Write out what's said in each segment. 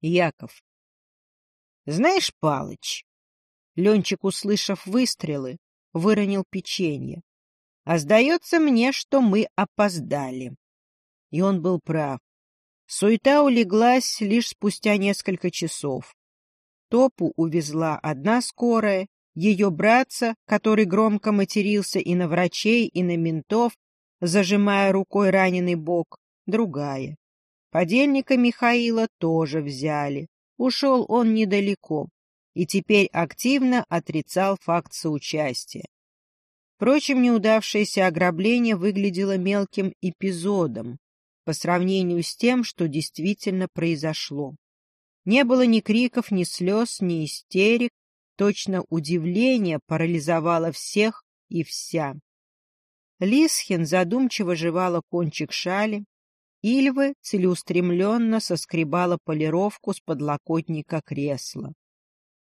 Яков. Знаешь, Палыч, Ленчик, услышав выстрелы, выронил печенье. А сдается мне, что мы опоздали. И он был прав. Суета улеглась лишь спустя несколько часов. Топу увезла одна скорая, ее братца, который громко матерился и на врачей, и на ментов, зажимая рукой раненый бок, другая. Подельника Михаила тоже взяли. Ушел он недалеко и теперь активно отрицал факт соучастия. Впрочем, неудавшееся ограбление выглядело мелким эпизодом по сравнению с тем, что действительно произошло. Не было ни криков, ни слез, ни истерик, точно удивление парализовало всех и вся. Лисхин задумчиво жевала кончик шали, Ильвы целеустремленно соскребала полировку с подлокотника кресла.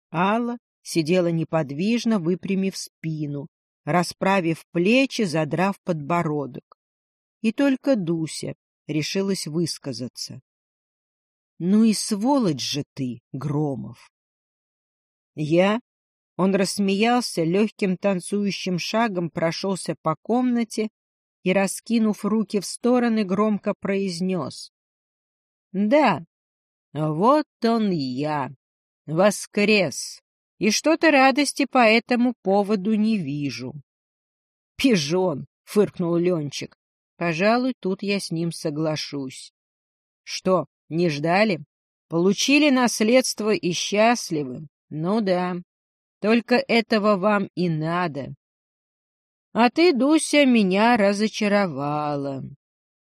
Алла сидела неподвижно, выпрямив спину, расправив плечи, задрав подбородок. И только Дуся решилась высказаться. — Ну и сволочь же ты, Громов! Я? Он рассмеялся, легким танцующим шагом прошелся по комнате и, раскинув руки в стороны, громко произнес. — Да, вот он я, воскрес, и что-то радости по этому поводу не вижу. — Пижон! — фыркнул Ленчик. — Пожалуй, тут я с ним соглашусь. — Что, не ждали? Получили наследство и счастливы? Ну да, только этого вам и надо. А ты, Дуся, меня разочаровала.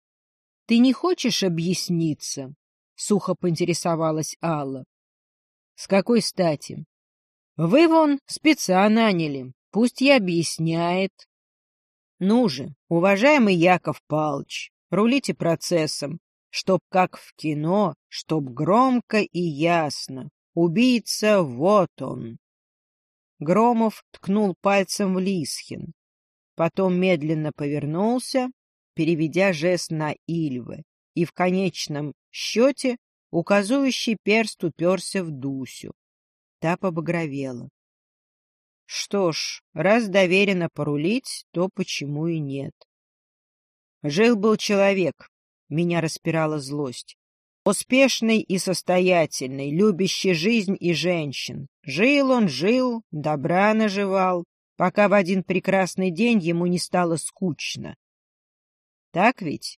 — Ты не хочешь объясниться? — сухо поинтересовалась Алла. — С какой стати? — Вы вон спеца наняли, пусть и объясняет. — Ну же, уважаемый Яков Палыч, рулите процессом, чтоб как в кино, чтоб громко и ясно. Убийца вот он. Громов ткнул пальцем в Лисхин потом медленно повернулся, переведя жест на Ильвы, и в конечном счете указывающий перст уперся в Дусю. Та побагровела. Что ж, раз доверено порулить, то почему и нет? Жил-был человек, меня распирала злость. Успешный и состоятельный, любящий жизнь и женщин. Жил он, жил, добра наживал, пока в один прекрасный день ему не стало скучно. Так ведь?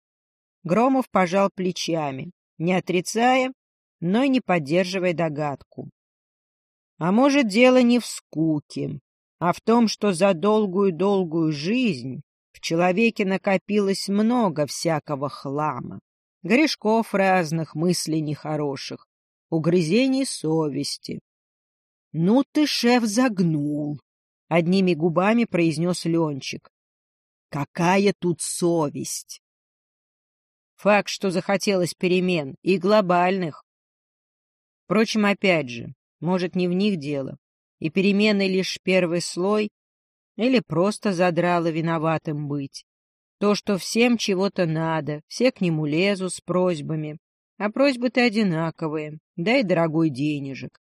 Громов пожал плечами, не отрицая, но и не поддерживая догадку. А может, дело не в скуке, а в том, что за долгую-долгую жизнь в человеке накопилось много всякого хлама, грешков разных, мыслей нехороших, угрызений совести. — Ну ты, шеф, загнул! — одними губами произнес Ленчик. «Какая тут совесть!» Факт, что захотелось перемен, и глобальных. Впрочем, опять же, может, не в них дело, и перемены лишь первый слой, или просто задрало виноватым быть. То, что всем чего-то надо, все к нему лезут с просьбами, а просьбы-то одинаковые, дай дорогой денежек.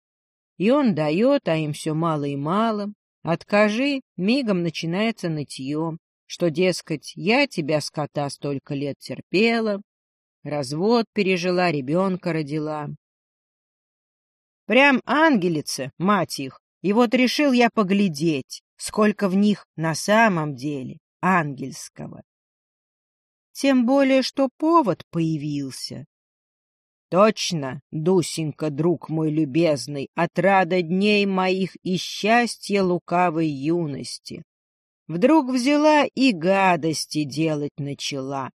И он дает, а им все мало и мало, Откажи, мигом начинается нытье, что, дескать, я тебя, скота, столько лет терпела, развод пережила, ребенка родила. Прям ангелицы, мать их, и вот решил я поглядеть, сколько в них на самом деле ангельского. Тем более, что повод появился. Точно, Дусенька, друг мой любезный, отрада дней моих и счастья лукавой юности. Вдруг взяла и гадости делать начала.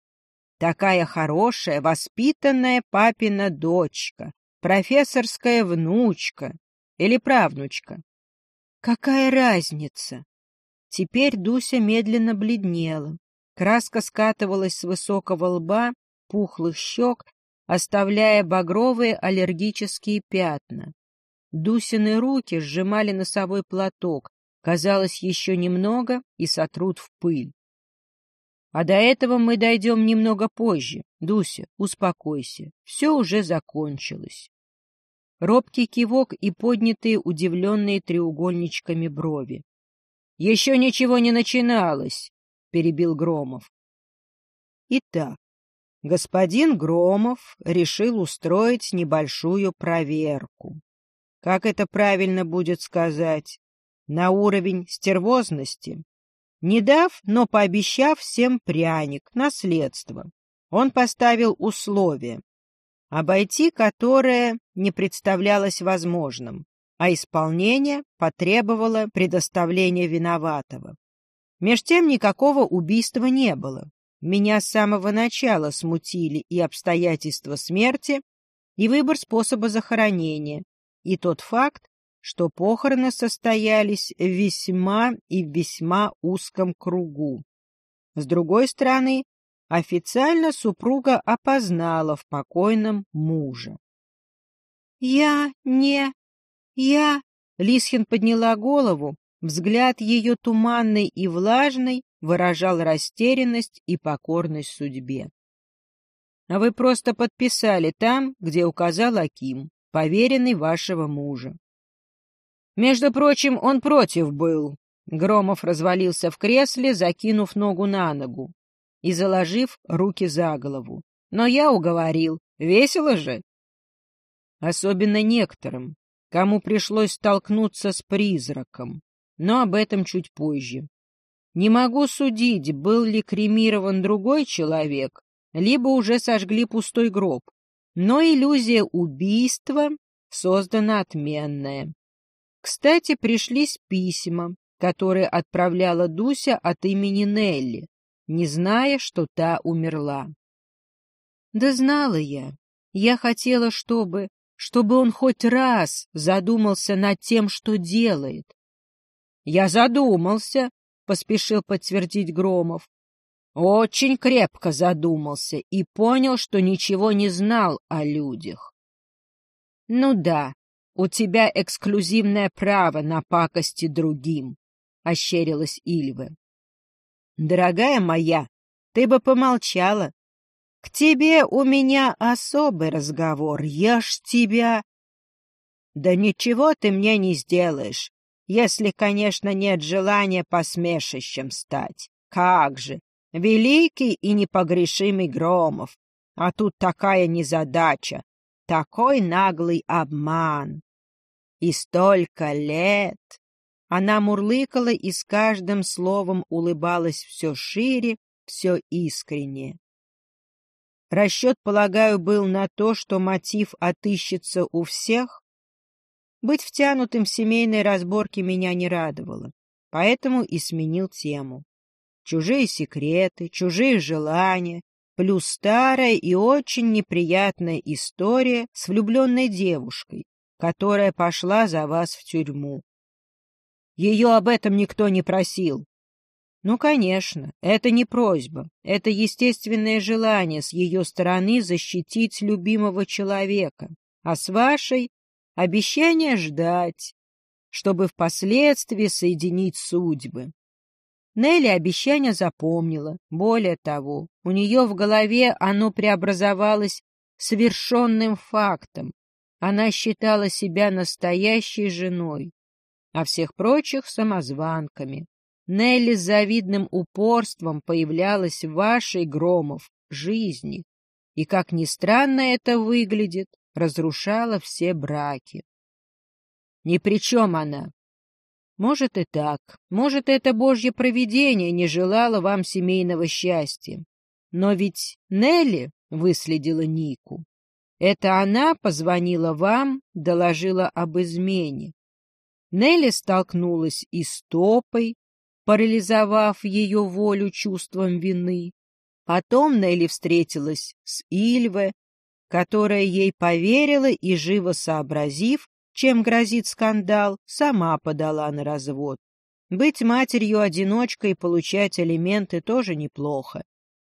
Такая хорошая, воспитанная папина дочка, профессорская внучка или правнучка. Какая разница? Теперь Дуся медленно бледнела. Краска скатывалась с высокого лба, пухлых щек оставляя багровые аллергические пятна. Дусины руки сжимали носовой платок, казалось, еще немного и сотрут в пыль. А до этого мы дойдем немного позже. Дуся, успокойся, все уже закончилось. робкий кивок и поднятые удивленные треугольничками брови. — Еще ничего не начиналось, — перебил Громов. Итак, господин Громов решил устроить небольшую проверку. Как это правильно будет сказать? На уровень стервозности? Не дав, но пообещав всем пряник, наследство, он поставил условие, обойти которое не представлялось возможным, а исполнение потребовало предоставления виноватого. Меж тем никакого убийства не было. Меня с самого начала смутили и обстоятельства смерти, и выбор способа захоронения, и тот факт, что похороны состоялись в весьма и весьма узком кругу. С другой стороны, официально супруга опознала в покойном мужа. «Я не... я...» Лисхин подняла голову, взгляд ее туманный и влажный выражал растерянность и покорность судьбе. «А вы просто подписали там, где указал Аким, поверенный вашего мужа. Между прочим, он против был. Громов развалился в кресле, закинув ногу на ногу и заложив руки за голову. Но я уговорил. Весело же. Особенно некоторым, кому пришлось столкнуться с призраком. Но об этом чуть позже. Не могу судить, был ли кремирован другой человек, либо уже сожгли пустой гроб. Но иллюзия убийства создана отменная. Кстати, пришлись письма, которые отправляла Дуся от имени Нелли, не зная, что та умерла. Да знала я. Я хотела, чтобы... чтобы он хоть раз задумался над тем, что делает. — Я задумался, — поспешил подтвердить Громов. Очень крепко задумался и понял, что ничего не знал о людях. — Ну да, у тебя эксклюзивное право на пакости другим, — ощерилась Ильва. — Дорогая моя, ты бы помолчала. К тебе у меня особый разговор, я ж тебя... Да ничего ты мне не сделаешь, если, конечно, нет желания посмешищем стать. Как же, великий и непогрешимый Громов, а тут такая незадача, такой наглый обман. И столько лет! Она мурлыкала и с каждым словом улыбалась все шире, все искреннее. Расчет, полагаю, был на то, что мотив отыщется у всех. Быть втянутым в семейные разборки меня не радовало, поэтому и сменил тему. Чужие секреты, чужие желания, плюс старая и очень неприятная история с влюбленной девушкой, которая пошла за вас в тюрьму. Ее об этом никто не просил. Ну, конечно, это не просьба, это естественное желание с ее стороны защитить любимого человека, а с вашей — обещание ждать, чтобы впоследствии соединить судьбы. Нелли обещание запомнила. Более того, у нее в голове оно преобразовалось совершенным фактом. Она считала себя настоящей женой, а всех прочих — самозванками. Нелли с завидным упорством появлялась в вашей, Громов, жизни, и, как ни странно это выглядит, разрушала все браки. Ни при чем она, может и так. Может, это божье провидение не желало вам семейного счастья. Но ведь Нелли выследила Нику. Это она позвонила вам, доложила об измене. Нелли столкнулась и с Топой, парализовав ее волю чувством вины. Потом Нелли встретилась с Ильве, которая ей поверила и, живо сообразив, чем грозит скандал, сама подала на развод. Быть матерью-одиночкой и получать алименты тоже неплохо.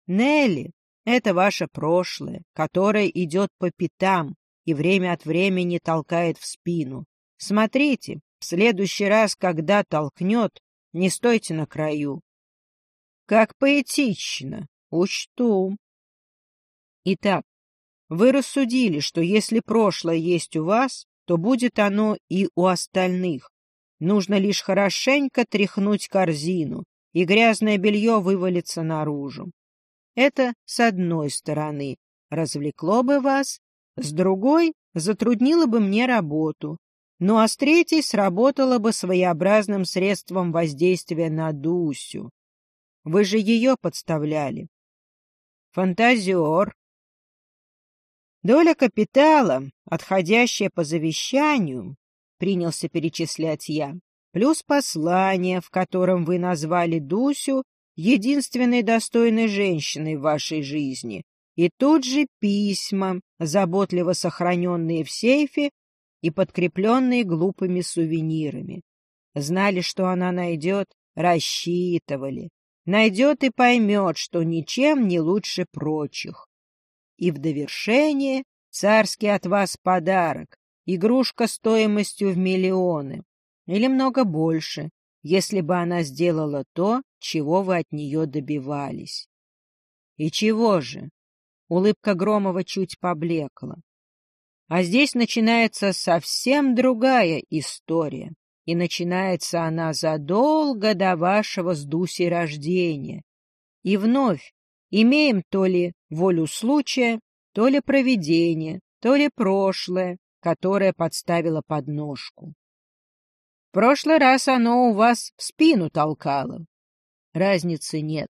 Нелли — это ваше прошлое, которое идет по пятам и время от времени толкает в спину. Смотрите, в следующий раз, когда толкнет, не стойте на краю. Как поэтично, учту. Итак, вы рассудили, что если прошлое есть у вас, то будет оно и у остальных. Нужно лишь хорошенько тряхнуть корзину, и грязное белье вывалится наружу. Это с одной стороны развлекло бы вас, с другой затруднило бы мне работу, ну а с третьей сработало бы своеобразным средством воздействия на Дусю. Вы же ее подставляли. Фантазер. Доля капитала, отходящая по завещанию, принялся перечислять я, плюс послание, в котором вы назвали Дусю единственной достойной женщиной в вашей жизни, и тут же письма, заботливо сохраненные в сейфе и подкрепленные глупыми сувенирами. Знали, что она найдет, рассчитывали. Найдет и поймет, что ничем не лучше прочих. И в довершение царский от вас подарок, игрушка стоимостью в миллионы, или много больше, если бы она сделала то, чего вы от нее добивались. И чего же? Улыбка Громова чуть поблекла. А здесь начинается совсем другая история. И начинается она задолго до вашего с Дусей рождения. И вновь имеем то ли волю случая, то ли провидение, то ли прошлое, которое подставило подножку. В прошлый раз оно у вас в спину толкало. Разницы нет.